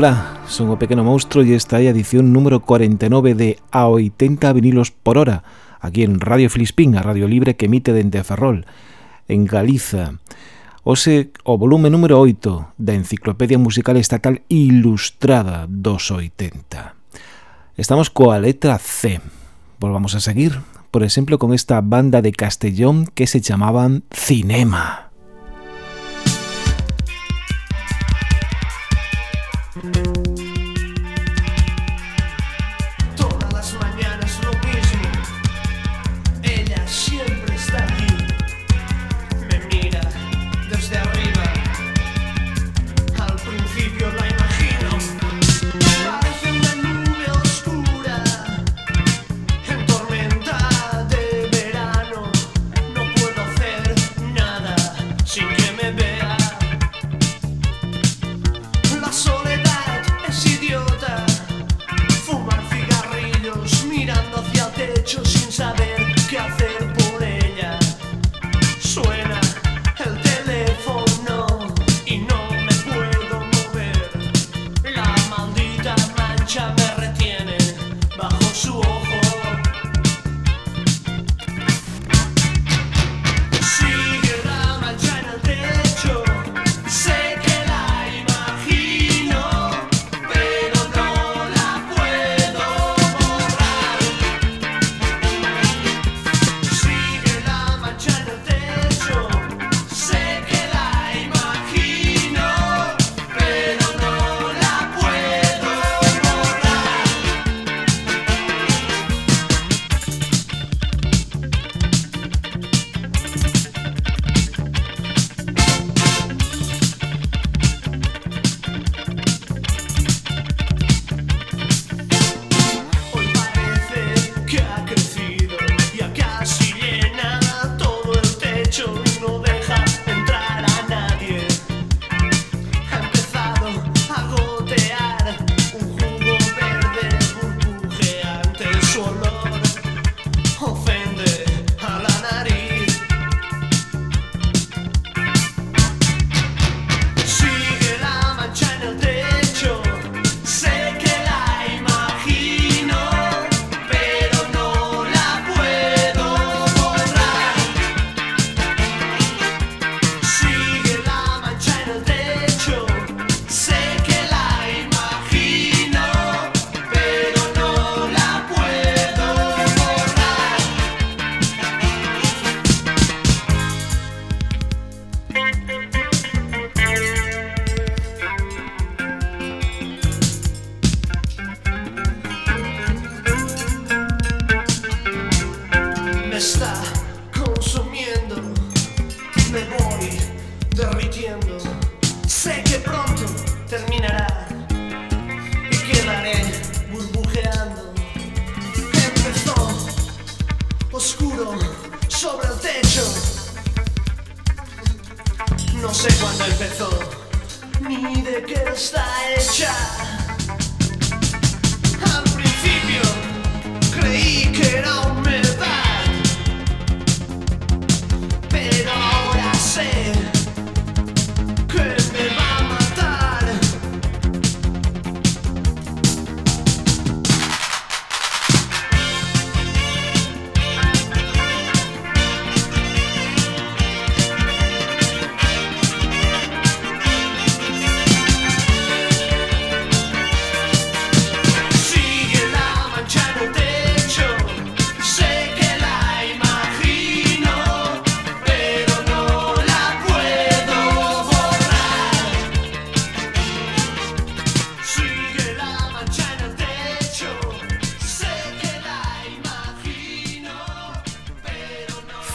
Ola, son o Pequeno Monstro e esta é a edición número 49 de A 80 vinilos por hora, aquí en Radio Filispín, a radio libre que emite dende Ferrol, en Galiza. Ose o volume número 8 da Enciclopedia Musical Estatal Ilustrada dos 80. Estamos coa letra C. Volvamos a seguir, por exemplo, con esta banda de Castellón que se chamaban Cinema.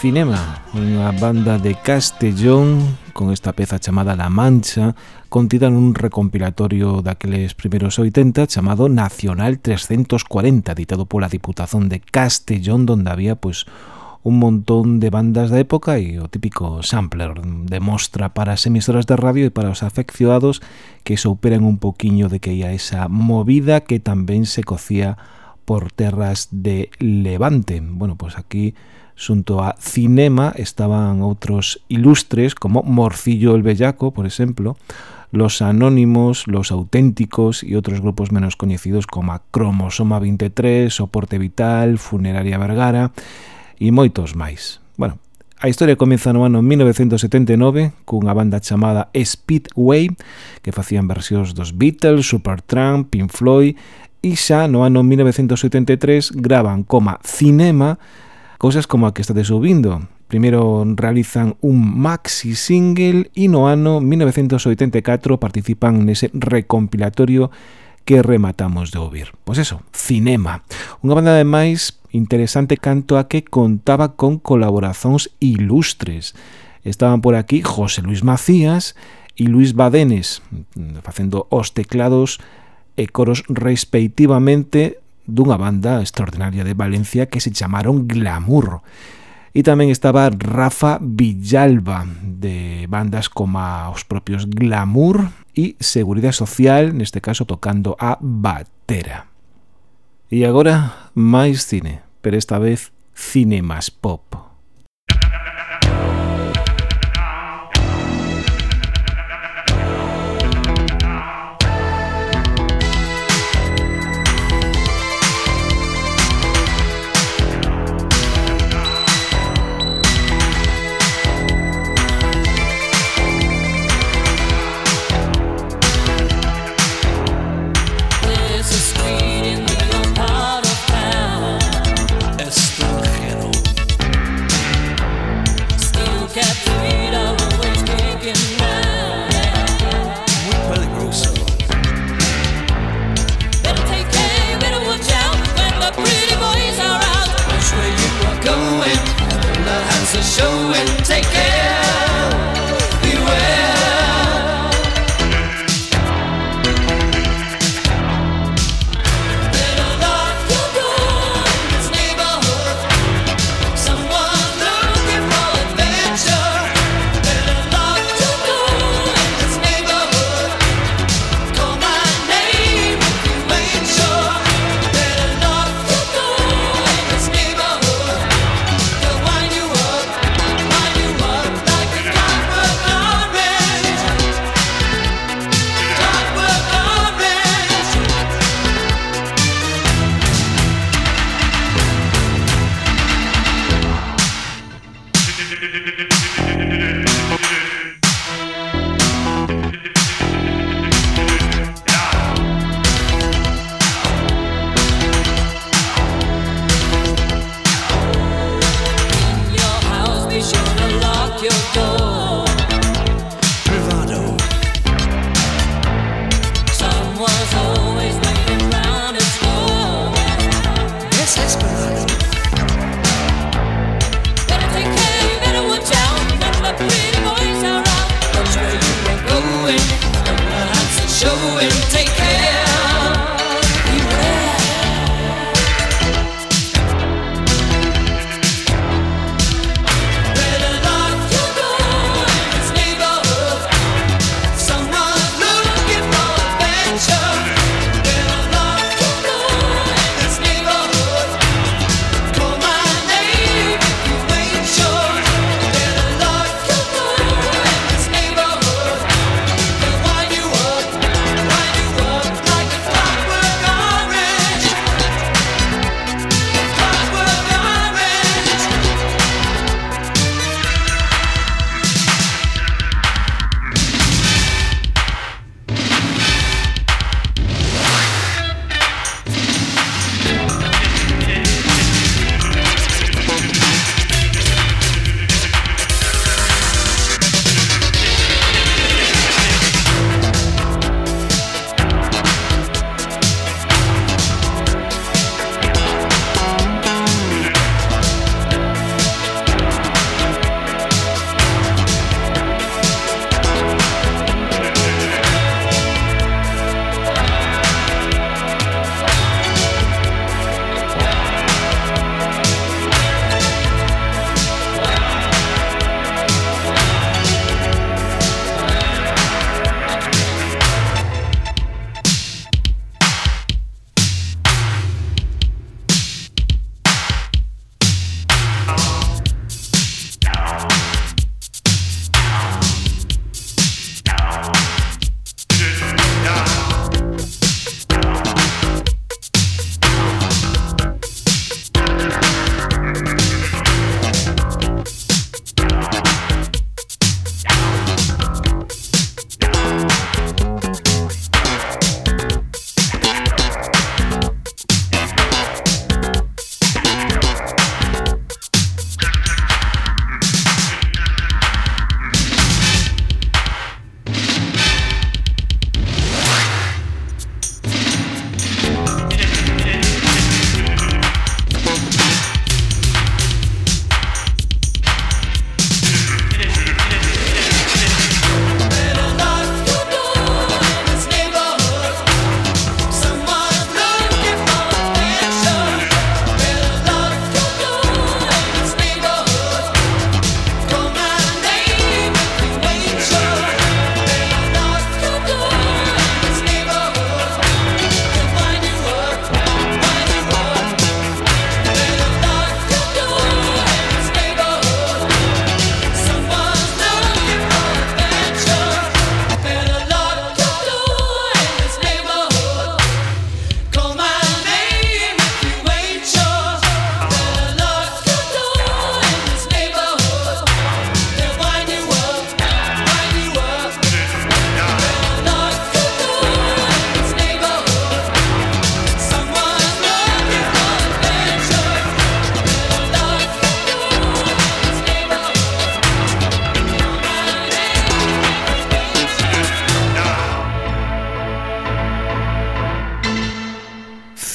Cinema, unha banda de Castellón con esta peza chamada La Mancha, contida nun recompilatorio daqueles primeiros 80 chamado Nacional 340, editado pola Diputación de Castellón, donde había pois un montón de bandas da época e o típico sampler de mostra para as emisoras de radio e para os afeccionados que souperan un poquiño de que ia esa movida que tamén se cocía por terras de Levante. Bueno, pois pues aquí Xunto a cinema estaban outros ilustres como Morcillo el Bellaco, por exemplo, Los Anónimos, Los Auténticos e outros grupos menos coñecidos como a Cromosoma 23, Soporte Vital, Funeraria Vergara e moitos máis. Bueno, A historia comeza no ano 1979 cunha banda chamada Speedway que facían versións dos Beatles, Supertramp, Pink Floyd e xa no ano 1983 gravan coma Cinema Cousas como a que estades subindo. Primeiro realizan un maxi single e no ano 1984 participan nese recompilatorio que rematamos de ouvir. Pois eso, Cinema. Unha banda ademais interesante canto a que contaba con colaborazóns ilustres. Estaban por aquí José Luis Macías e Luis Badenes, mm, facendo os teclados e coros respectivamente dunha banda extraordinaria de Valencia que se chamaron Glamour. E tamén estaba Rafa Villalba, de bandas como os propios Glamour e Seguridade Social, neste caso tocando a Batera. E agora, máis cine, pero esta vez cine máis pop.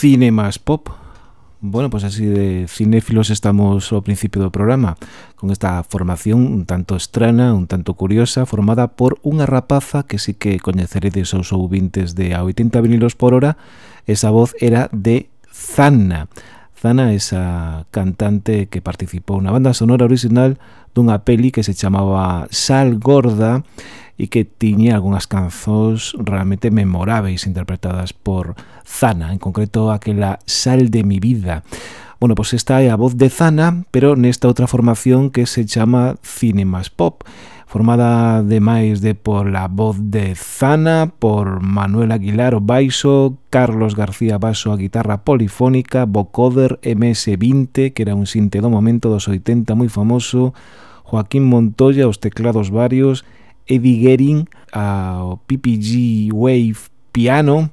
Cine más Pop. Bueno, pues así de cinéfilos estamos ao principio do programa, con esta formación un tanto estrana, un tanto curiosa, formada por unha rapaza que sí que coñeceredes aos ouvintes de a 80 vinilos por hora, esa voz era de Zanna. Zana, esa cantante que participou na banda sonora original dunha peli que se chamaba Sal Gorda, e que tiña algunhas canzóns realmente memoráveis interpretadas por Zana, en concreto aquela Sal de mi vida. Bueno, pois pues esta é a voz de Zana, pero nesta outra formación que se chama Cinemas Pop, formada ademais de por la voz de Zana, por Manuel Aguilar o baixo, Carlos García Baso a guitarra polifónica, vocoder MS-20, que era un sinte do momento dos 80 moi famoso, Joaquín Montoya os teclados varios Eddie Guerin ao PPG Wave piano,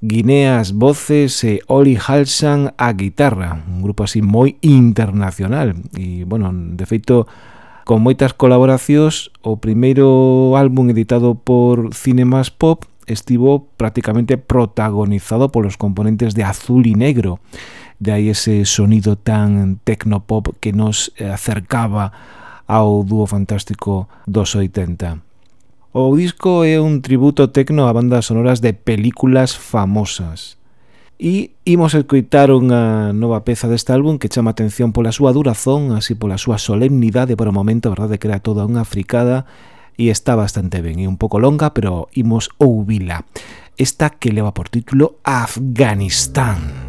Guineas voces e Oli Halsan a guitarra, un grupo así moi internacional. E, bueno, de feito, con moitas colaboracións, o primeiro álbum editado por Cinemas Pop estivo prácticamente protagonizado polos componentes de azul y negro, de aí ese sonido tan tecnopop que nos eh, acercaba ao dúo fantástico dos 80. O disco é un tributo tecno a bandas sonoras de películas famosas. E imos escoitar unha nova peza deste álbum que chama atención pola súa durazón, así pola súa solemnidade para o momento, verdade que era toda unha fricada e está bastante ben, é un pouco longa, pero imos ouvila. Esta que leva por título Afganistán.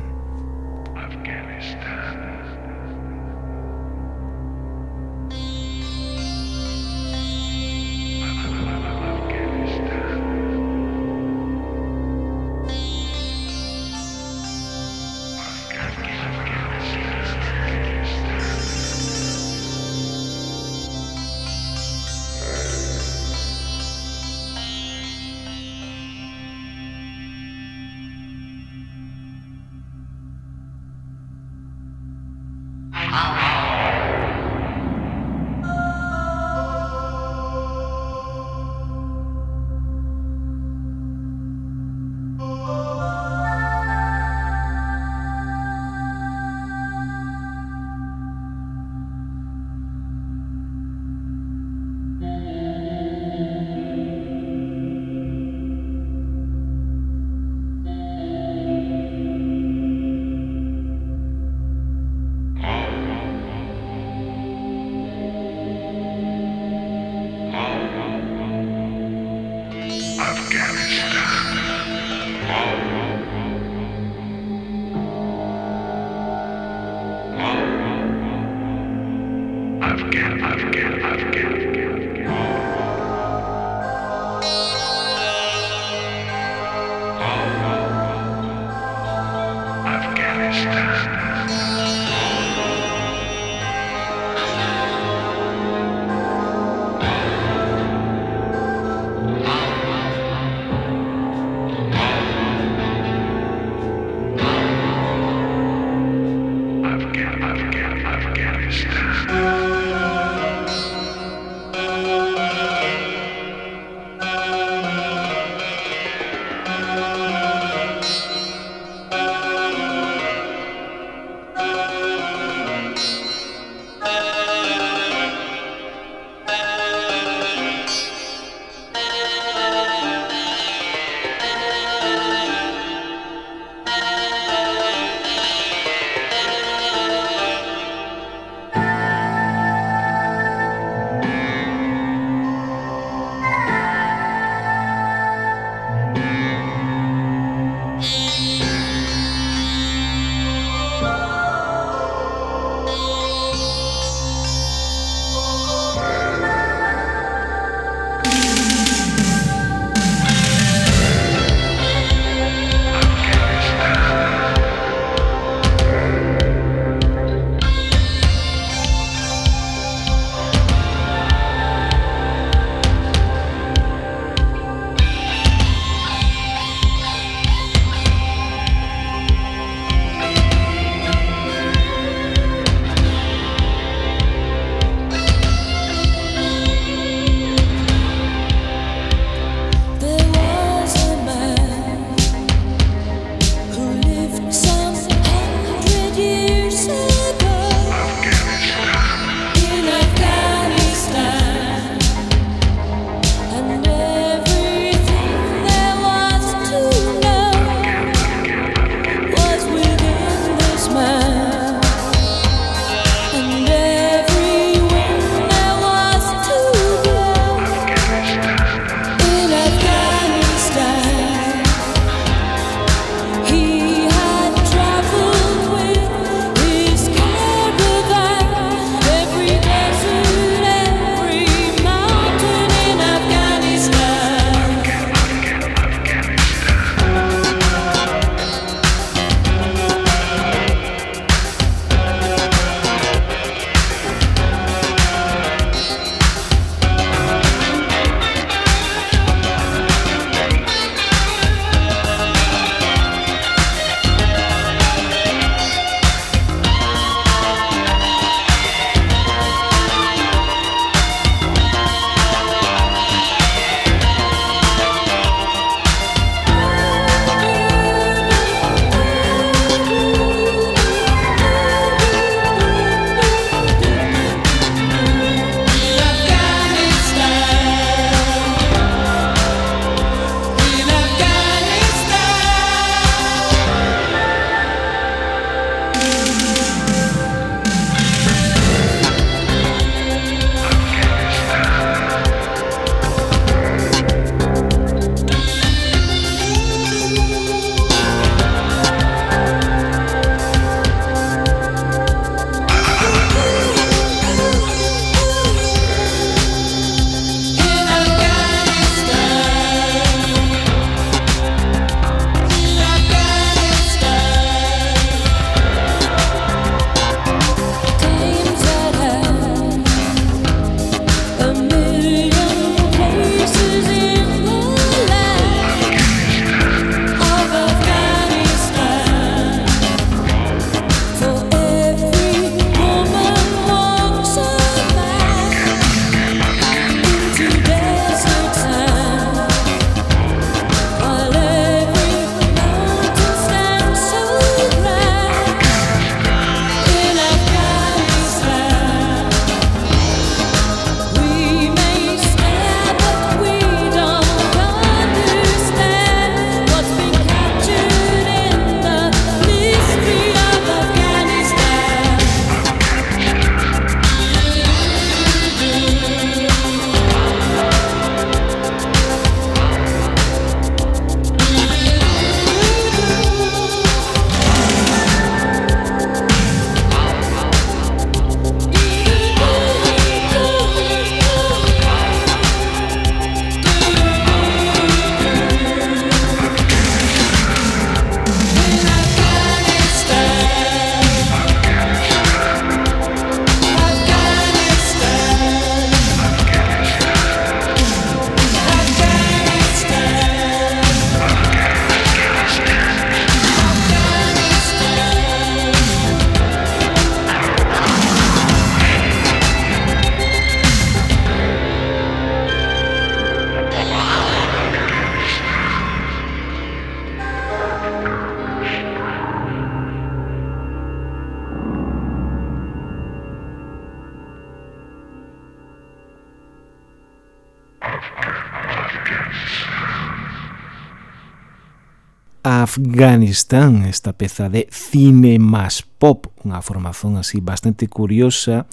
Afganistán, esta peza de Cine Más Pop, unha formación así bastante curiosa,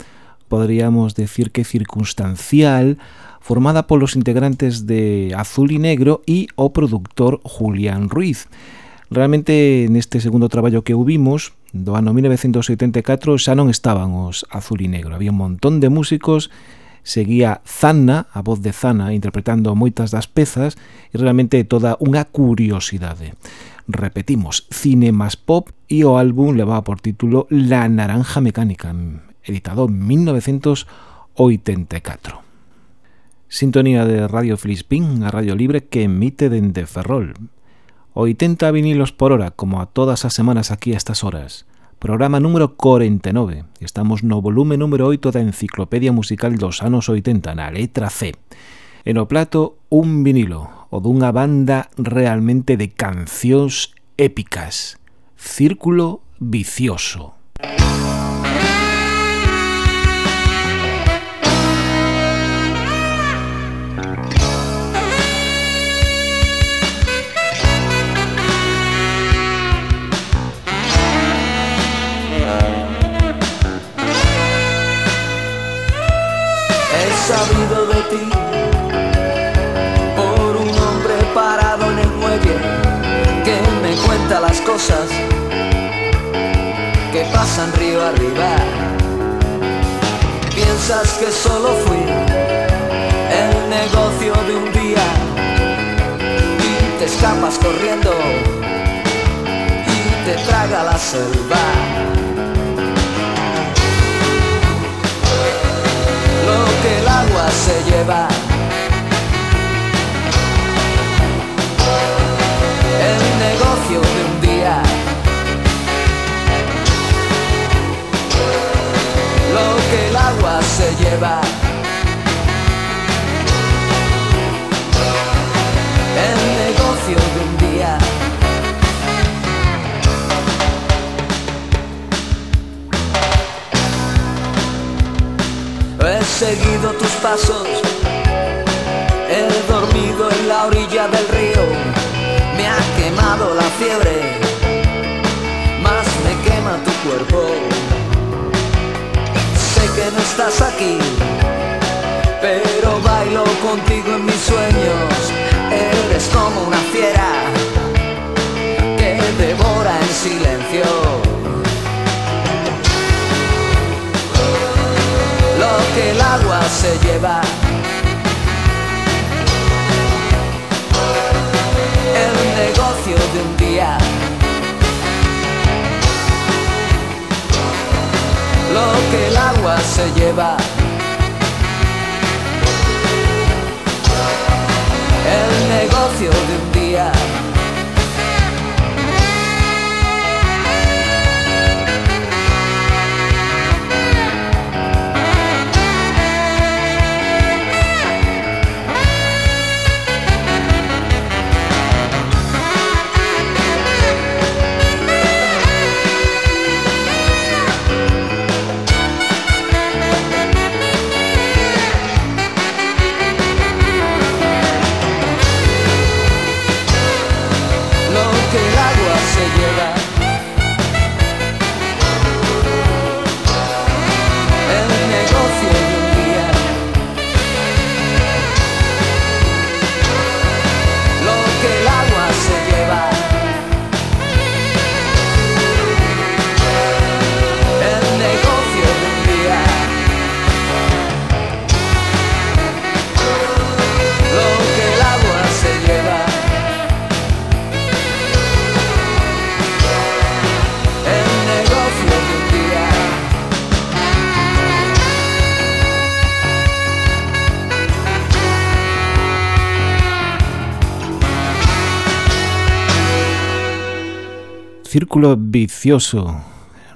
podríamos decir que circunstancial, formada polos integrantes de Azul y Negro e o productor Julián Ruiz. Realmente neste segundo traballo que vimos, do ano 1984, xa non estaban os Azul e Negro, había un montón de músicos que seguía Zanna, a voz de Zanna, interpretando moitas das pezas e realmente toda unha curiosidade. Repetimos, Cinemas Pop e o álbum levaba por título La Naranja Mecánica, editado en 1984. Sintonía de Radio Filispín, a Radio Libre que emite dende Ferrol. 80 vinilos por hora, como a todas as semanas aquí a estas horas programa número 49. Estamos no volume número 8 da Enciclopedia Musical dos anos 80, na letra C. En o plato, un vinilo, o dunha banda realmente de cancións épicas. Círculo vicioso. Sabido de ti por un hombre parado en el muelle que me cuenta las cosas que pasan río arriba. Piensas que solo fui el negocio de un día y te escapas corriendo y te traga la selva. Que el agua se lleva. El negocio de un día. Lo que el agua se lleva. Seguido tus pasos, he dormido en la orilla del río, me ha quemado la fiebre, más me quema tu cuerpo. Sé que no estás aquí, pero bailo contigo en mis sueños, eres como una fiera que devora en silencio. Agua se lleva. El negocio de un día. Lo que el agua se lleva. El negocio de un día. Círculo Vicioso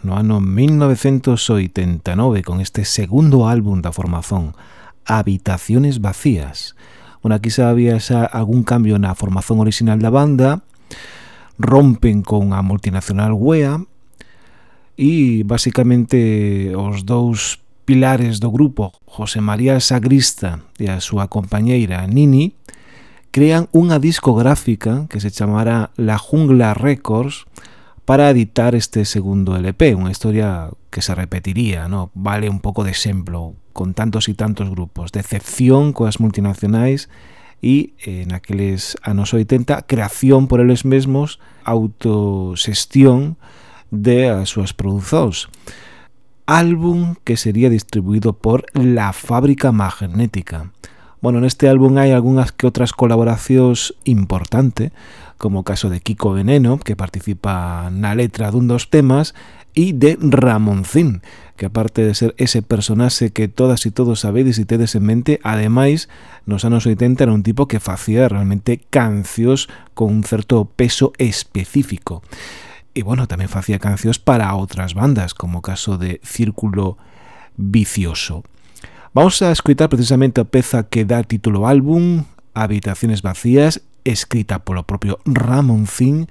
no ano 1989 con este segundo álbum da formación Habitaciones Vacías. Bueno, aquí xa había xa algún cambio na formación original da banda rompen con a multinacional UEA e basicamente os dous pilares do grupo José María Sagrista e a súa compañeira Nini crean unha discográfica que se chamará La Jungla Records para editar este segundo LP, unha historia que se repetiría, ¿no? vale un pouco de exemplo, con tantos e tantos grupos, decepción coas multinacionais e en aqueles anos 80 creación por eles mesmos, autosestión de as súas. Álbum que sería distribuído por La Fábrica Magnética. Bueno, neste álbum hai algunhas que outras colaboracións importante, como o caso de Kiko Veneno, que participa na letra dun dos temas, e de Ramoncín, que aparte de ser ese personaxe que todas e todos sabedes e tedes en mente, ademais, nos anos 80 era un tipo que facía realmente cancios con un certo peso específico. E, bueno, tamén facía cancios para outras bandas, como o caso de Círculo Vicioso. Vamos a escutar precisamente a peza que dá título ao álbum, Habitaciones Vacías, escrita polo propio Ramoncín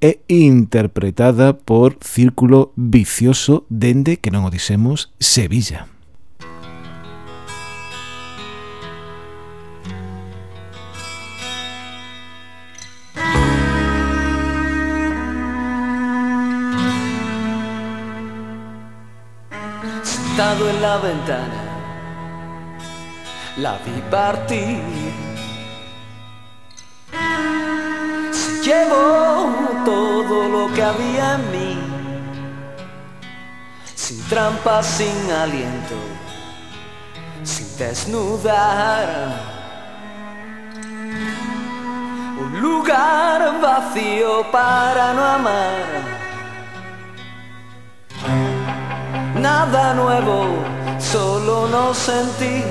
e interpretada por Círculo Vicioso dende, que non o dixemos, Sevilla. Sentado en la ventana, la vi partir Llevo todo lo que había en mí, sin trampas, sin aliento, sin desnudar. Un lugar vacío para no amar. Nada nuevo, solo no sentir.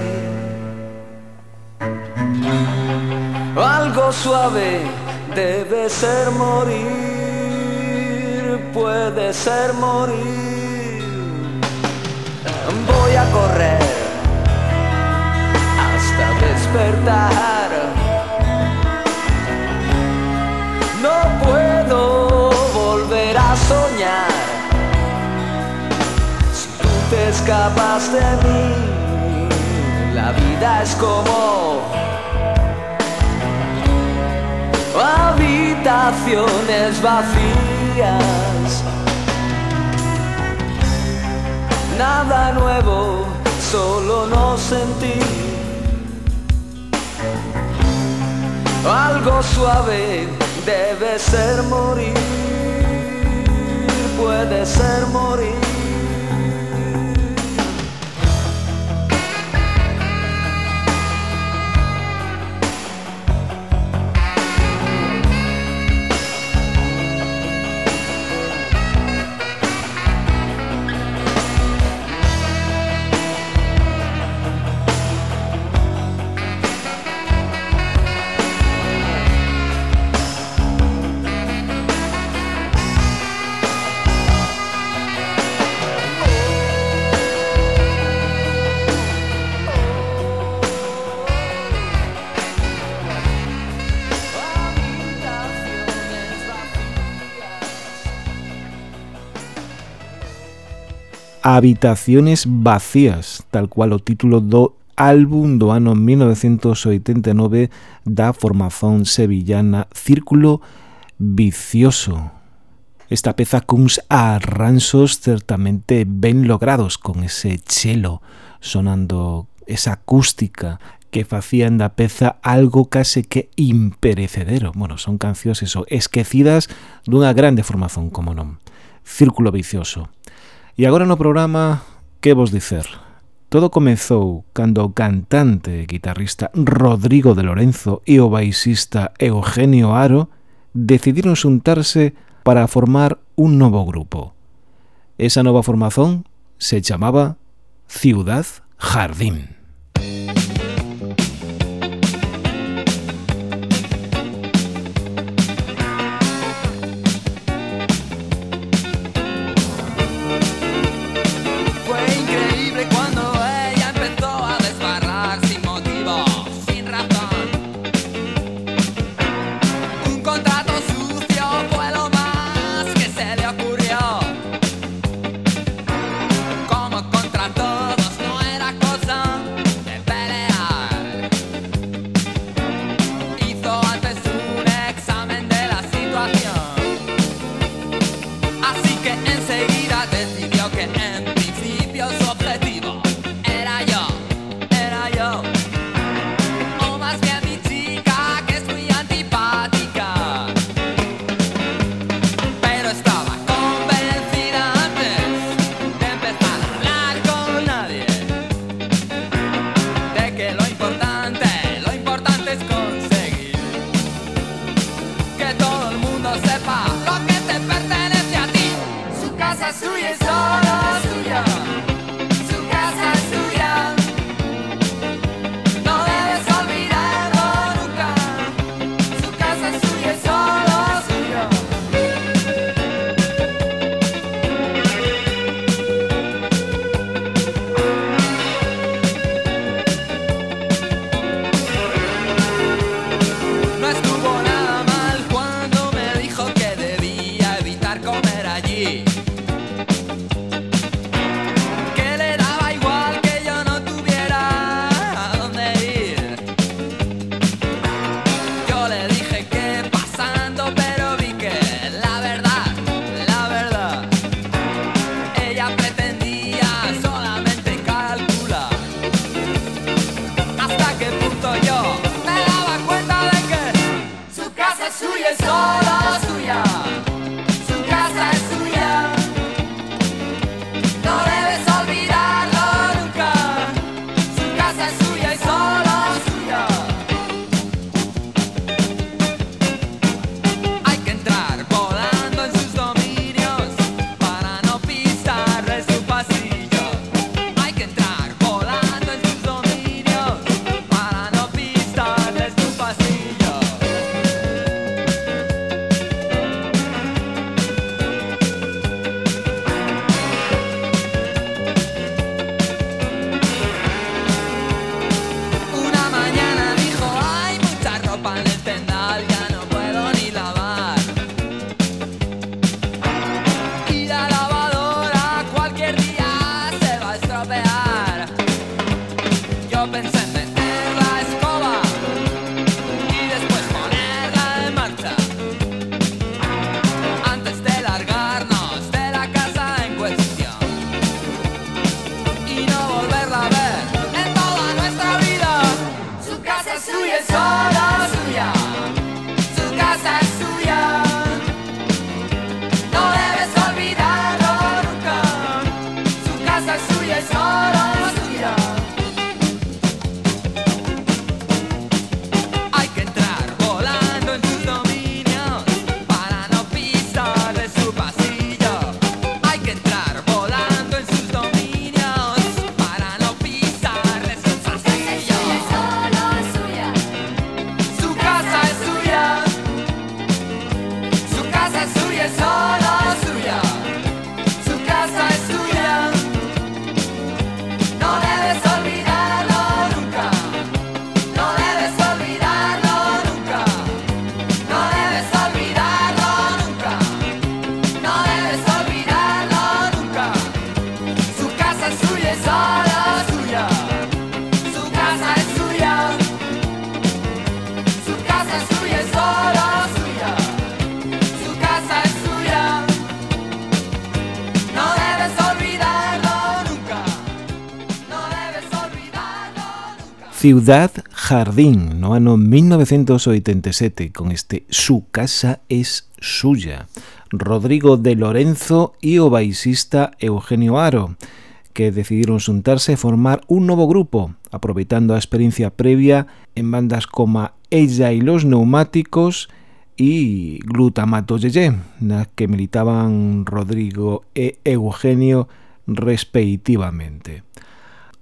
Algo suave Debe ser morir, puede ser morir. Voy a correr hasta despertar. No puedo volver a soñar. Si tú te escapas de mí, la vida es como habitaciones vacías. Nada nuevo, solo no sentí algo suave. Debe ser morir, puede ser morir. Habitaciones vacías, tal cual o título do álbum do ano 1989 da formación sevillana Círculo Vicioso. Esta peza cuns arranxos certamente ben logrados con ese chelo sonando esa acústica que facían da peza algo case que imperecedero. Bueno, son cancións eso, esquecidas dunha grande formación, como non. Círculo vicioso. E agora no programa que vos dicer? Todo comezou cando o cantante e guitarrista Rodrigo de Lorenzo e o baixista Eugenio Aro decidiron xuntarse para formar un novo grupo. Esa nova formazón se chamaba Ciudad Jardín. Ciudad Jardín no ano 1987 con este Su casa es suya Rodrigo de Lorenzo e o baixista Eugenio Aro que decidiron xuntarse e formar un novo grupo, aproveitando a experiencia previa en bandas como Ella y los Neumáticos e Glutamato Yeye, na que militaban Rodrigo e Eugenio respectivamente.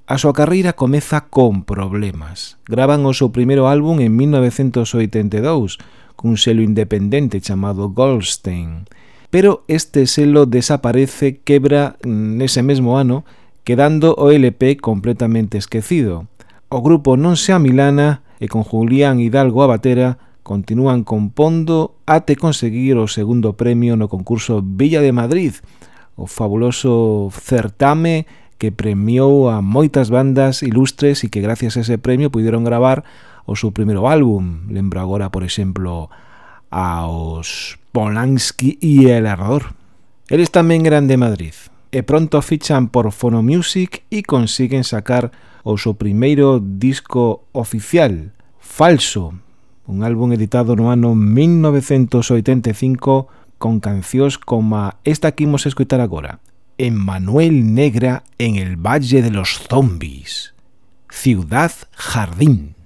A súa carreira comeza con problemas. Gravan o seu primeiro álbum en 1982 cun selo independente chamado Goldstein, pero este selo desaparece, quebra mm, nese mesmo ano quedando o LP completamente esquecido. O grupo non se amilana e con Julián Hidalgo a batera continúan compondo ate conseguir o segundo premio no concurso Villa de Madrid, o fabuloso certame que premiou a moitas bandas ilustres e que gracias a ese premio puderon gravar o seu primeiro álbum. Lembro agora, por exemplo, aos Polanski e El Error. Eles tamén eran de Madrid e pronto fichan por Phonomusic e consiguen sacar o seu primeiro disco oficial, Falso, un álbum editado no ano 1985 con cancións como esta que imos escutar agora, Emmanuel Negra en el Valle de los Zombies, Ciudad Jardín.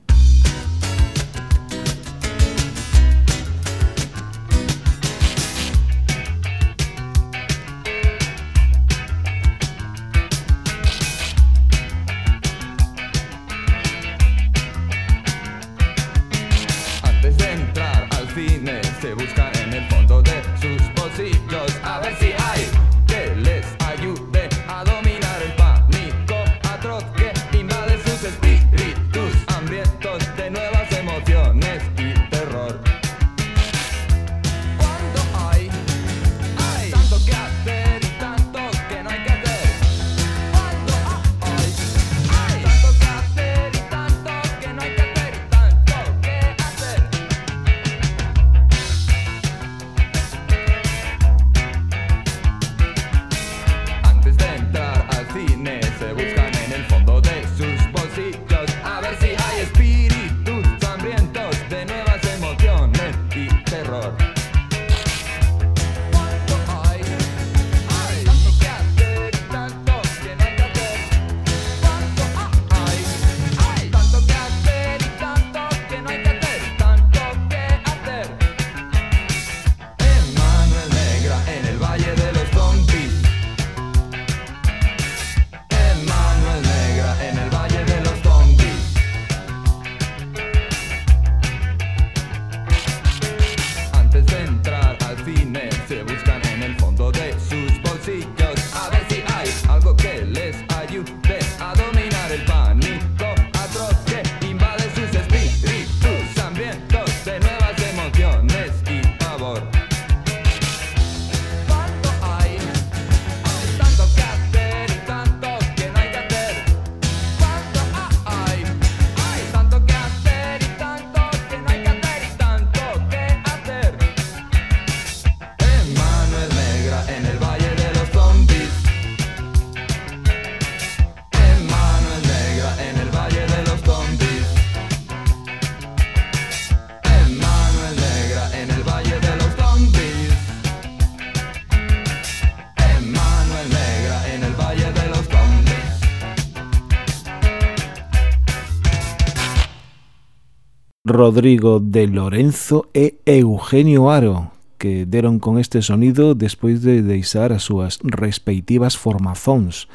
Rodrigo de Lorenzo e Eugenio Aro, que deron con este sonido despois de deixar as súas respectivas formazóns.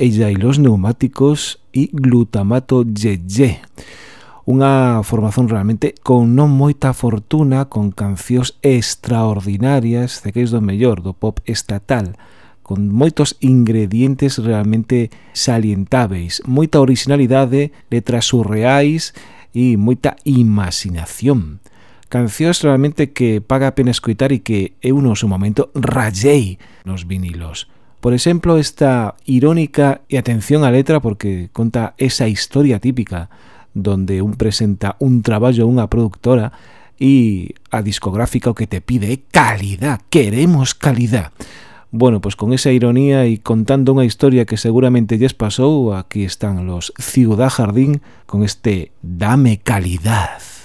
Ella e los neumáticos e glutamato Yeye. Unha formación realmente con non moita fortuna, con cancións extraordinarias, cequeis do mellor, do pop estatal, con moitos ingredientes realmente salientáveis, moita originalidade, letras surreais e moita imaginación. Cancións realmente que paga a pena escoitar e que eu no seu momento rayei nos vinilos. Por exemplo, esta irónica e atención á letra porque conta esa historia típica donde un presenta un traballo a unha productora e a discográfica o que te pide é calidad, queremos calidad. Bueno, pues con esa ironía y contando una historia que seguramente ya pasó, aquí están los Ciudad Jardín con este Dame Calidad.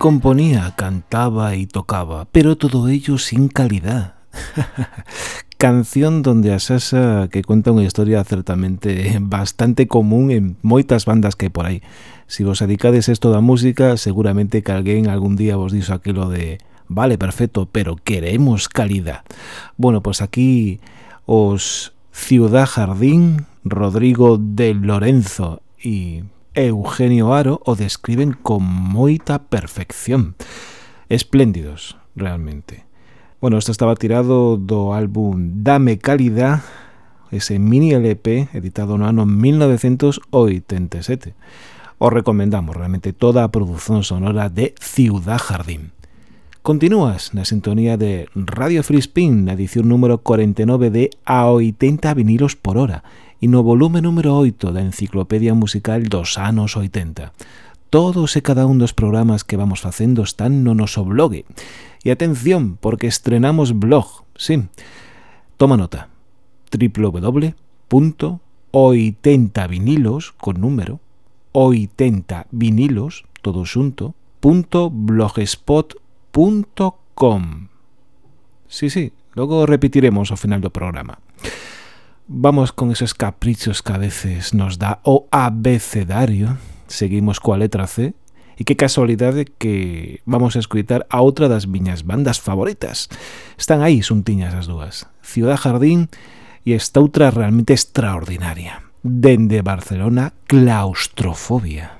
componía, cantaba y tocaba, pero todo ello sin calidad. Canción donde a Sasa que conta unha historia certamente bastante común en moitas bandas que hai por aí. Si vos dedicades esto da música, seguramente que alguén algún día vos dixo aquilo de vale, perfecto, pero queremos calidad. Bueno, pues aquí os Ciudad Jardín, Rodrigo de Lorenzo y Eugenio Aro o describen con moita perfección. Espléndidos, realmente. Bueno, isto estaba tirado do álbum Dame Calidad, ese mini LP editado no ano 1987. Os recomendamos realmente toda a produción sonora de Ciudad Jardín. Continúas na sintonía de Radio Frispin, na edición número 49 de A 80 vinilos por hora e no volume número 8 da Enciclopedia Musical dos anos 80. Todos e cada un dos programas que vamos facendo están no noso blog. E atención, porque estrenamos blog, sí. Toma nota, www.80vinilos, con número, 80 vinilos, todo xunto, gmail.com Sí, sí, logo repetiremos ao final do programa. Vamos con esos caprichos que a veces nos dá o abecedario. Seguimos coa letra C. E que casualidade que vamos a escutar a outra das miñas bandas favoritas. Están aí xuntiñas as dúas. Ciudad Jardín e esta outra realmente extraordinaria. Dende Barcelona, claustrofobia.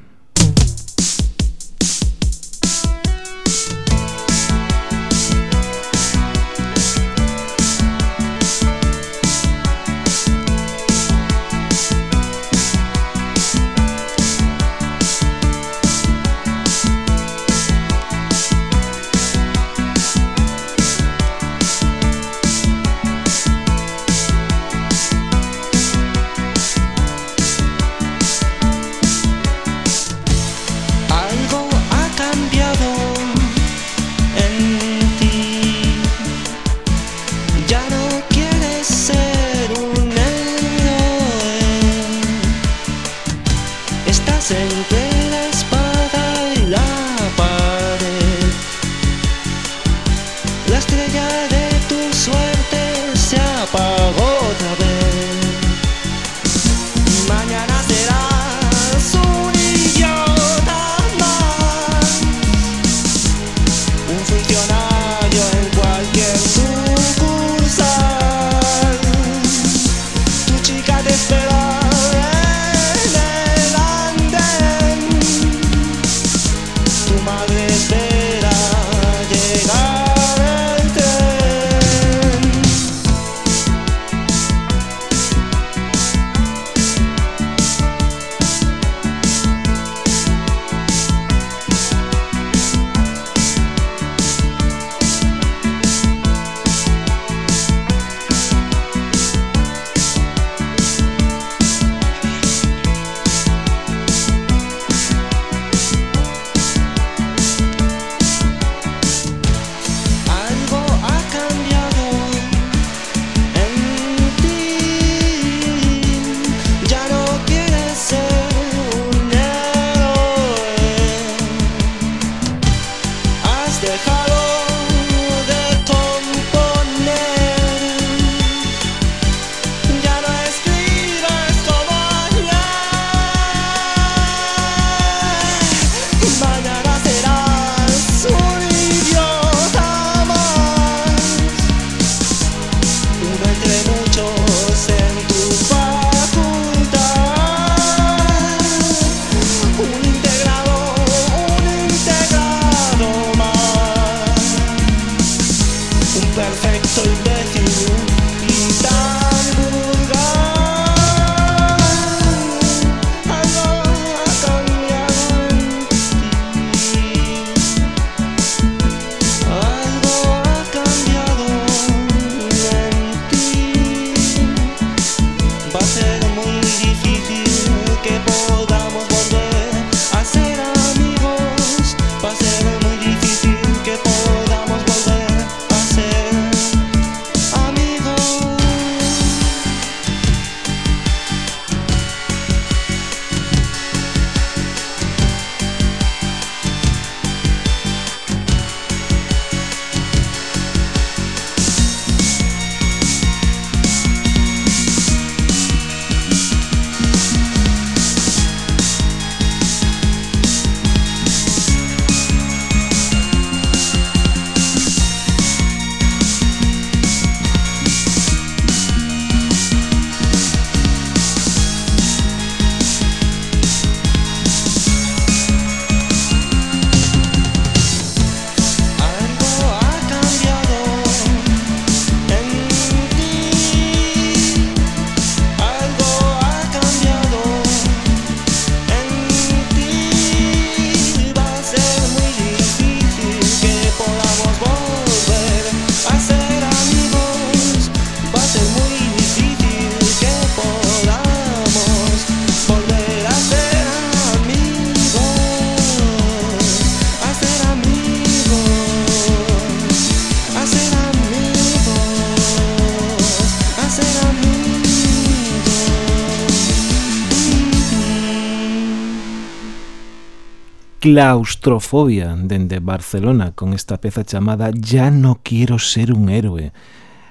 claustrofobia dende Barcelona con esta peza chamada Ya no quiero ser un héroe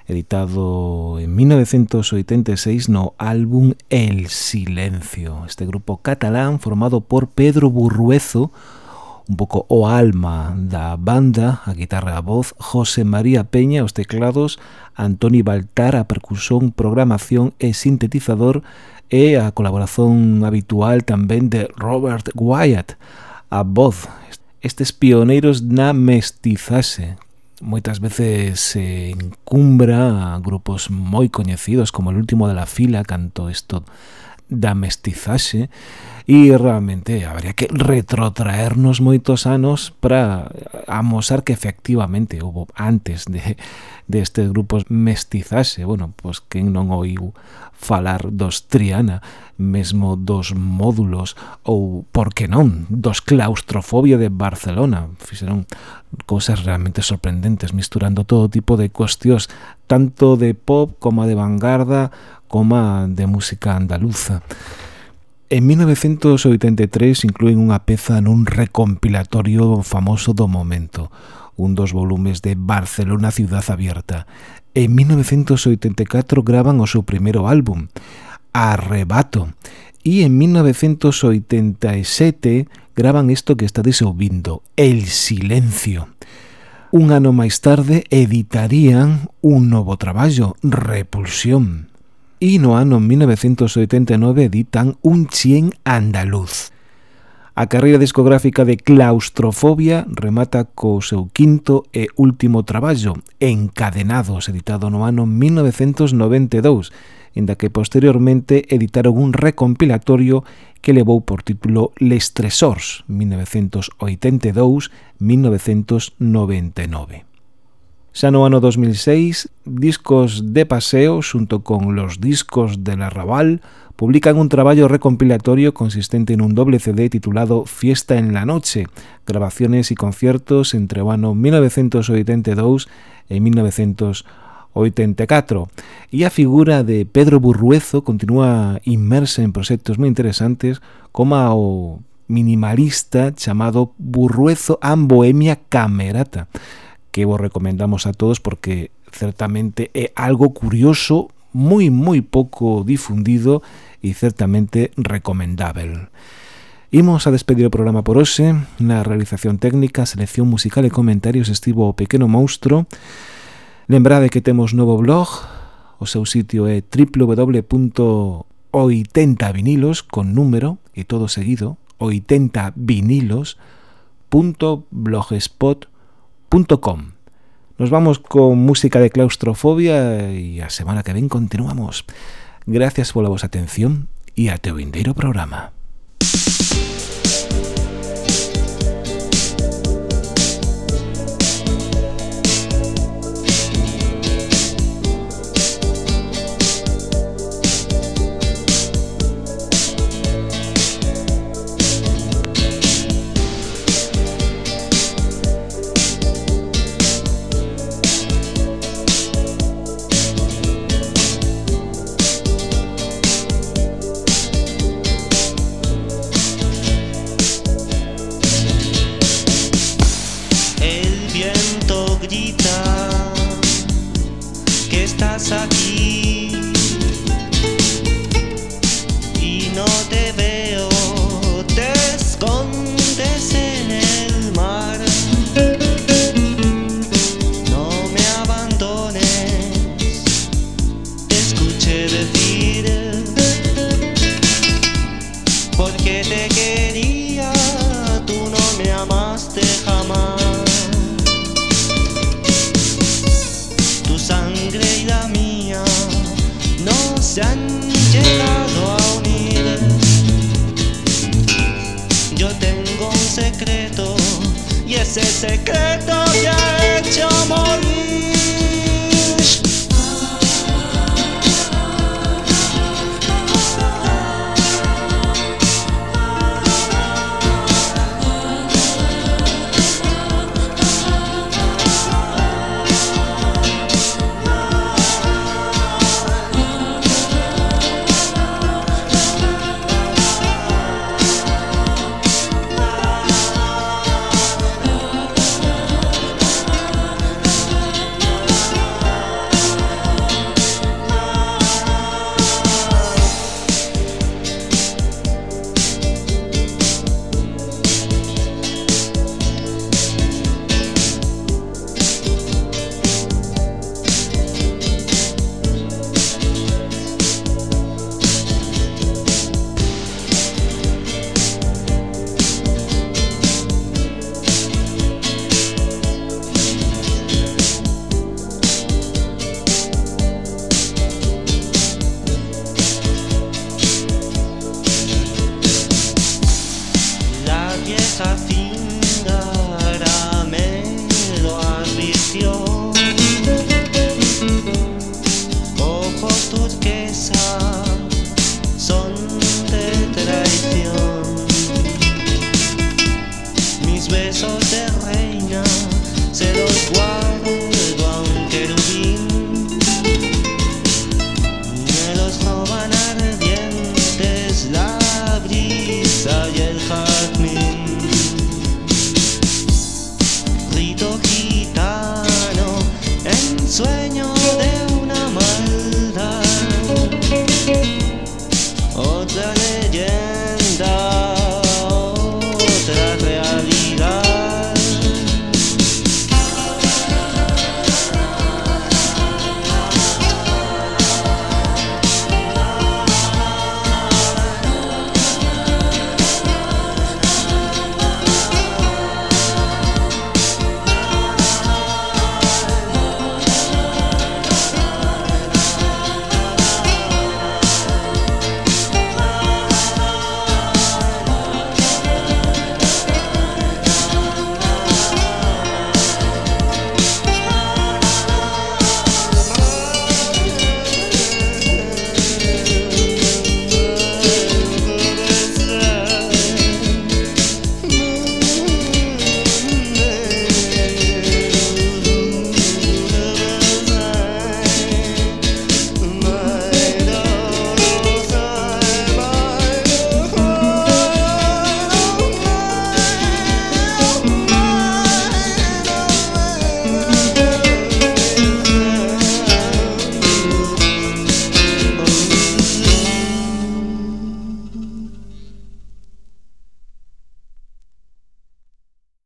editado en 1986 no álbum El Silencio. Este grupo catalán formado por Pedro Burruezo, un pouco o alma da banda, a guitarra a voz, José María Peña os teclados, Antoni Baltar a percusión, programación e sintetizador e a colaboración habitual tamén de Robert Wyatt a voz. Estes pioneiros na mestizase. Moitas veces se encumbra a grupos moi coñecidos como el último de la fila, canto isto da mestizaxe e realmente habría que retrotraernos moitos anos para amosar que efectivamente houve antes de destes de grupos mestizaxe, bueno, pois quen non oiu falar dos Triana, mesmo dos módulos ou, por que non, dos claustrofobia de Barcelona. Fixeron cousas realmente sorprendentes, misturando todo tipo de cuestións, tanto de pop como de vanguarda, coma de música andaluza. En 1983 incluen unha peza nun recompilatorio famoso do momento, un dos volumes de Barcelona Ciudad Abierta. En 1984 graban o seu primeiro álbum, Arrebato, e en 1987 graban isto que estades ouvindo, El Silencio. Un ano máis tarde editarían un novo traballo, Repulsión e no ano 1989 editan Un chien andaluz. A carreira discográfica de Claustrofobia remata co seu quinto e último traballo, Encadenados, editado no ano 1992, en da que posteriormente editaron un recompilatorio que levou por título Les Tresors 1982-1999. Xa no ano 2006, Discos de Paseo, xunto con los discos del Arrabal, publican un traballo recompilatorio consistente en un doble CD titulado Fiesta en la Noche, grabaciones y conciertos entre o ano 1982 e 1984. E a figura de Pedro Burruezo continúa inmersa en proxectos moi interesantes como o minimalista chamado Burruezo an Bohemia Camerata, que vos recomendamos a todos porque certamente é algo curioso, moi moi pouco difundido e certamente recomendável. Imos a despedir o programa por hoxe Na realización técnica, selección musical e comentarios Estivo o Pequeno Monstro Lembrade que temos novo blog O seu sitio é www.80vinilos Con número e todo seguido 80vinilos.blogspot.com Nos vamos con música de claustrofobia y la semana que ven continuamos. Gracias por la vuestra atención y a te programa. estás aqui. son de traición. Mis besos de reina se los guardo a un querubín. Me los roban ardientes la brisa y el jazmín. Rito gitano en sueños.